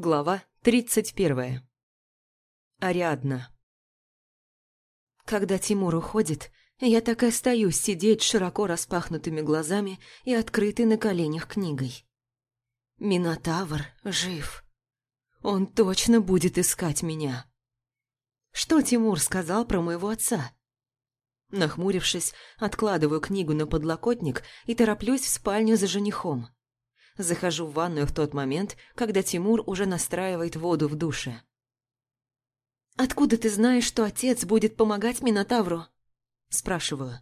Глава тридцать первая. Ариадна. Когда Тимур уходит, я так и остаюсь сидеть широко распахнутыми глазами и открытой на коленях книгой. Минотавр жив. Он точно будет искать меня. Что Тимур сказал про моего отца? Нахмурившись, откладываю книгу на подлокотник и тороплюсь в спальню за женихом. Захожу в ванную в тот момент, когда Тимур уже настраивает воду в душе. «Откуда ты знаешь, что отец будет помогать Минотавру?» Спрашиваю.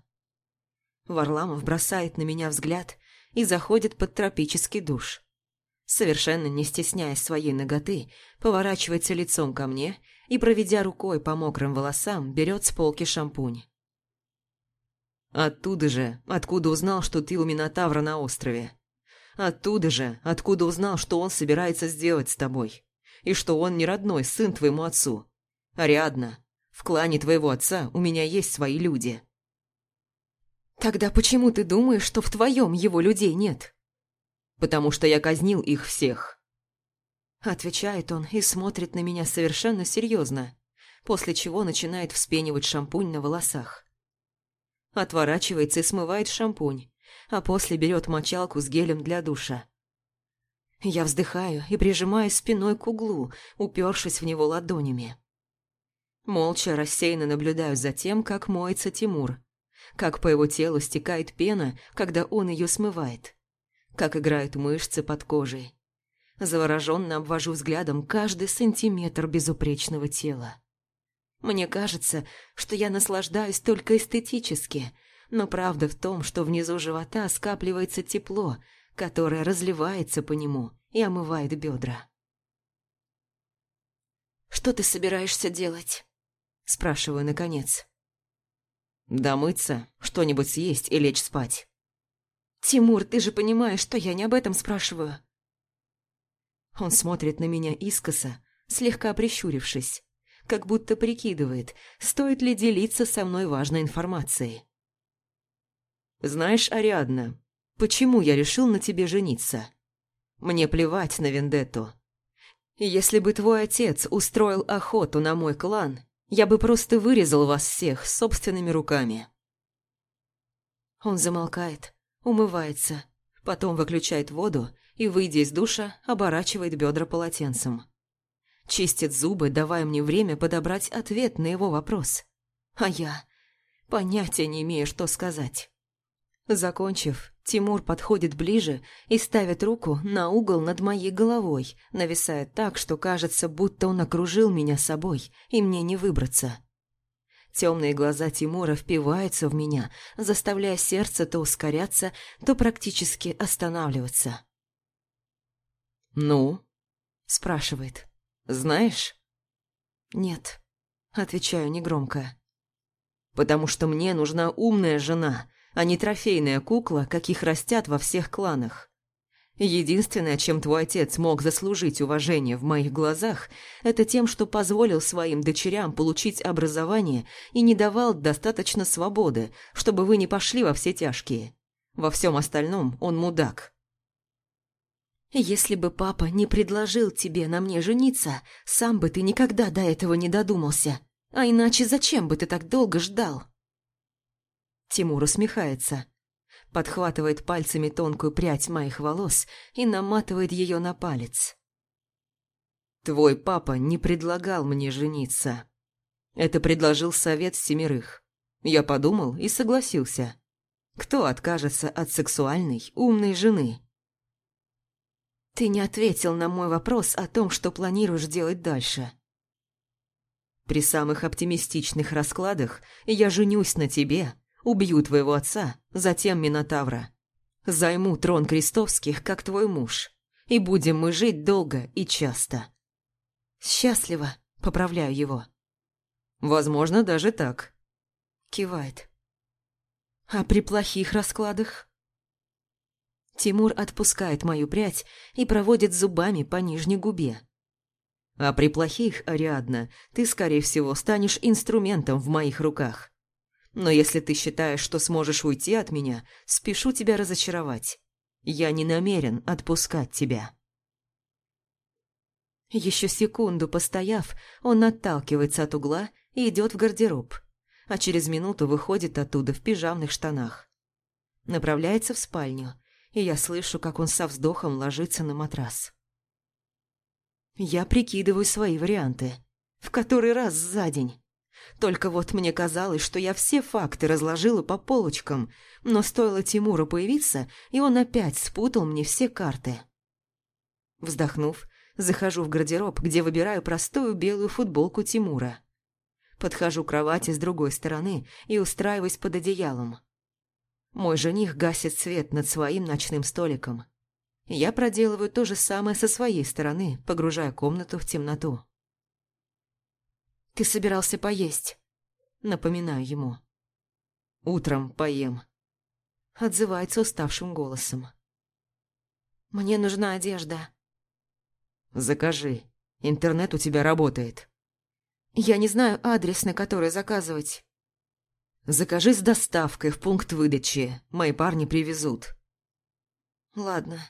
Варламов бросает на меня взгляд и заходит под тропический душ. Совершенно не стесняясь своей ноготы, поворачивается лицом ко мне и, проведя рукой по мокрым волосам, берет с полки шампунь. «Оттуда же, откуда узнал, что ты у Минотавра на острове?» Оттуда же, откуда узнал, что он собирается сделать с тобой. И что он не родной сын твоему отцу. Ариадна, в клане твоего отца у меня есть свои люди. Тогда почему ты думаешь, что в твоем его людей нет? Потому что я казнил их всех. Отвечает он и смотрит на меня совершенно серьезно, после чего начинает вспенивать шампунь на волосах. Отворачивается и смывает шампунь, а после берет мочалку с гелем для душа. Я вздыхаю и прижимаюсь спиной к углу, упершись в него ладонями. Молча рассеянно наблюдаю за тем, как моется Тимур, как по его телу стекает пена, когда он ее смывает, как играют мышцы под кожей. Завороженно обвожу взглядом каждый сантиметр безупречного тела. Мне кажется, что я наслаждаюсь только эстетически – но правда в том, что внизу живота скапливается тепло, которое разливается по нему и омывает бедра. «Что ты собираешься делать?» – спрашиваю наконец. «Домыться, что-нибудь съесть и лечь спать». «Тимур, ты же понимаешь, что я не об этом спрашиваю». Он смотрит на меня искоса, слегка прищурившись, как будто прикидывает, стоит ли делиться со мной важной информацией. Знаешь, Ариадна, почему я решил на тебе жениться? Мне плевать на вендетту. Если бы твой отец устроил охоту на мой клан, я бы просто вырезал вас всех собственными руками. Он замолкает, умывается, потом выключает воду и, выйдя из душа, оборачивает бедра полотенцем. Чистит зубы, давая мне время подобрать ответ на его вопрос. А я понятия не имею, что сказать. Закончив, Тимур подходит ближе и ставит руку на угол над моей головой, нависая так, что кажется, будто он окружил меня собой, и мне не выбраться. Темные глаза Тимура впиваются в меня, заставляя сердце то ускоряться, то практически останавливаться. «Ну?» – спрашивает. «Знаешь?» «Нет», – отвечаю негромко. «Потому что мне нужна умная жена, а не трофейная кукла, каких растят во всех кланах. Единственное, чем твой отец мог заслужить уважение в моих глазах, это тем, что позволил своим дочерям получить образование и не давал достаточно свободы, чтобы вы не пошли во все тяжкие. Во всем остальном он мудак. Если бы папа не предложил тебе на мне жениться, сам бы ты никогда до этого не додумался. А иначе зачем бы ты так долго ждал? Тимур усмехается. Подхватывает пальцами тонкую прядь моих волос и наматывает ее на палец. «Твой папа не предлагал мне жениться. Это предложил совет семерых. Я подумал и согласился. Кто откажется от сексуальной, умной жены?» «Ты не ответил на мой вопрос о том, что планируешь делать дальше», при самых оптимистичных раскладах я женюсь на тебе, Убью твоего отца, затем Минотавра. Займу трон Крестовских, как твой муж. И будем мы жить долго и часто. Счастливо, поправляю его. Возможно, даже так. Кивает. А при плохих раскладах? Тимур отпускает мою прядь и проводит зубами по нижней губе. А при плохих, Ариадна, ты, скорее всего, станешь инструментом в моих руках. Но если ты считаешь, что сможешь уйти от меня, спешу тебя разочаровать. Я не намерен отпускать тебя. Еще секунду постояв, он отталкивается от угла и идет в гардероб, а через минуту выходит оттуда в пижамных штанах. Направляется в спальню, и я слышу, как он со вздохом ложится на матрас. Я прикидываю свои варианты. В который раз за день. Только вот мне казалось, что я все факты разложила по полочкам, но стоило Тимуру появиться, и он опять спутал мне все карты. Вздохнув, захожу в гардероб, где выбираю простую белую футболку Тимура. Подхожу к кровати с другой стороны и устраиваюсь под одеялом. Мой жених гасит свет над своим ночным столиком. Я проделываю то же самое со своей стороны, погружая комнату в темноту. «Ты собирался поесть?» Напоминаю ему. «Утром поем», — отзывается уставшим голосом. «Мне нужна одежда». «Закажи. Интернет у тебя работает». «Я не знаю адрес, на который заказывать». «Закажи с доставкой в пункт выдачи. Мои парни привезут». «Ладно».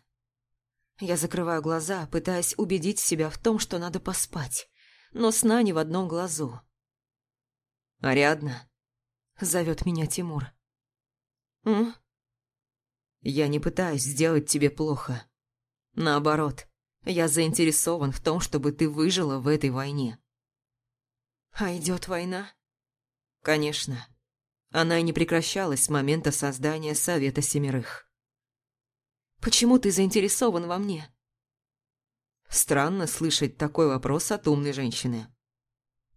Я закрываю глаза, пытаясь убедить себя в том, что надо поспать но сна не в одном глазу. «Ариадна?» — зовет меня Тимур. «М?» «Я не пытаюсь сделать тебе плохо. Наоборот, я заинтересован в том, чтобы ты выжила в этой войне». «А идет война?» «Конечно. Она и не прекращалась с момента создания Совета Семерых». «Почему ты заинтересован во мне?» Странно слышать такой вопрос от умной женщины.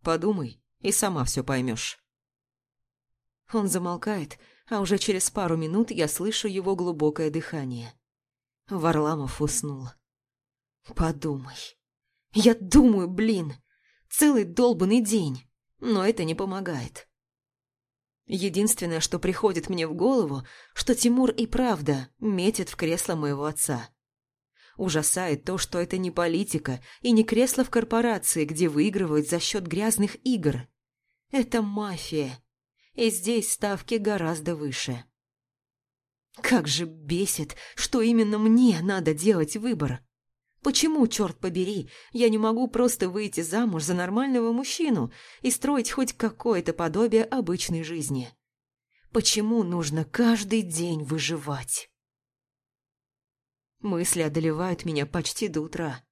Подумай, и сама все поймешь. Он замолкает, а уже через пару минут я слышу его глубокое дыхание. Варламов уснул. Подумай. Я думаю, блин, целый долбанный день, но это не помогает. Единственное, что приходит мне в голову, что Тимур и правда метит в кресло моего отца. Ужасает то, что это не политика и не кресло в корпорации, где выигрывают за счет грязных игр. Это мафия. И здесь ставки гораздо выше. Как же бесит, что именно мне надо делать выбор. Почему, черт побери, я не могу просто выйти замуж за нормального мужчину и строить хоть какое-то подобие обычной жизни? Почему нужно каждый день выживать? Мысли одолевают меня почти до утра.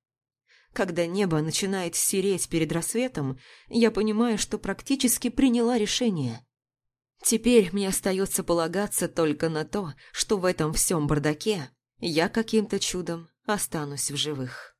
Когда небо начинает сереть перед рассветом, я понимаю, что практически приняла решение. Теперь мне остается полагаться только на то, что в этом всем бардаке я каким-то чудом останусь в живых.